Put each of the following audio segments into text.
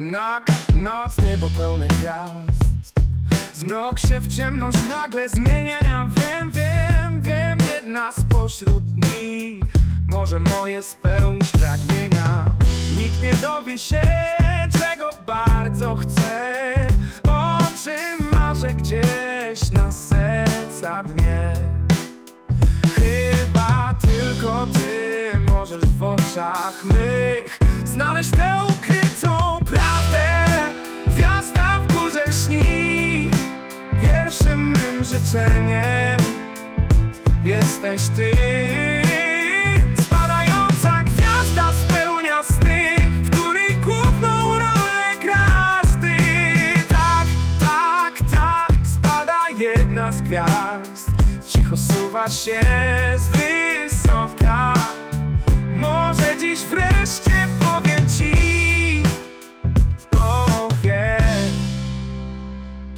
Na noc niebo pełne gwiazd. Zmrok się w ciemność nagle zmienia. Ja wiem, wiem, wiem Jedna spośród nich. Może moje spełnić pragnienia. Nikt nie dowie się Czego bardzo chcę. O czym marzę gdzieś na sercach mnie oczach mych. Znaleźć tę ukrytą prawdę. Gwiazda w górze śni. Pierwszym mym życzeniem Jesteś ty. Spadająca gwiazda spełnia sny W których główną rolę grasz ty. Tak, tak, tak Spada jedna z gwiazd. Cicho suwa się z wysoka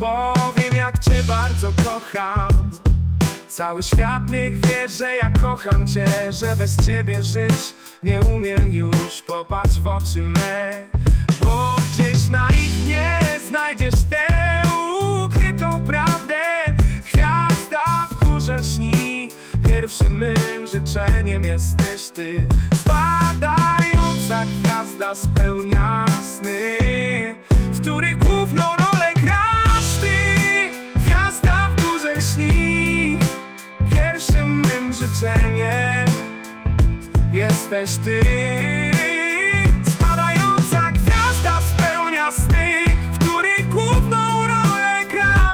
Powiem jak cię bardzo kocham. Cały świat niech wie, że ja kocham cię Że bez ciebie żyć nie umiem już. Popatrz w oczy me Bo gdzieś na ich nie znajdziesz tę ukrytą prawdę. Gwiazda w górze śni Pierwszym mym życzeniem jesteś ty. Spadająca gwiazda spełnia sny Pierwszym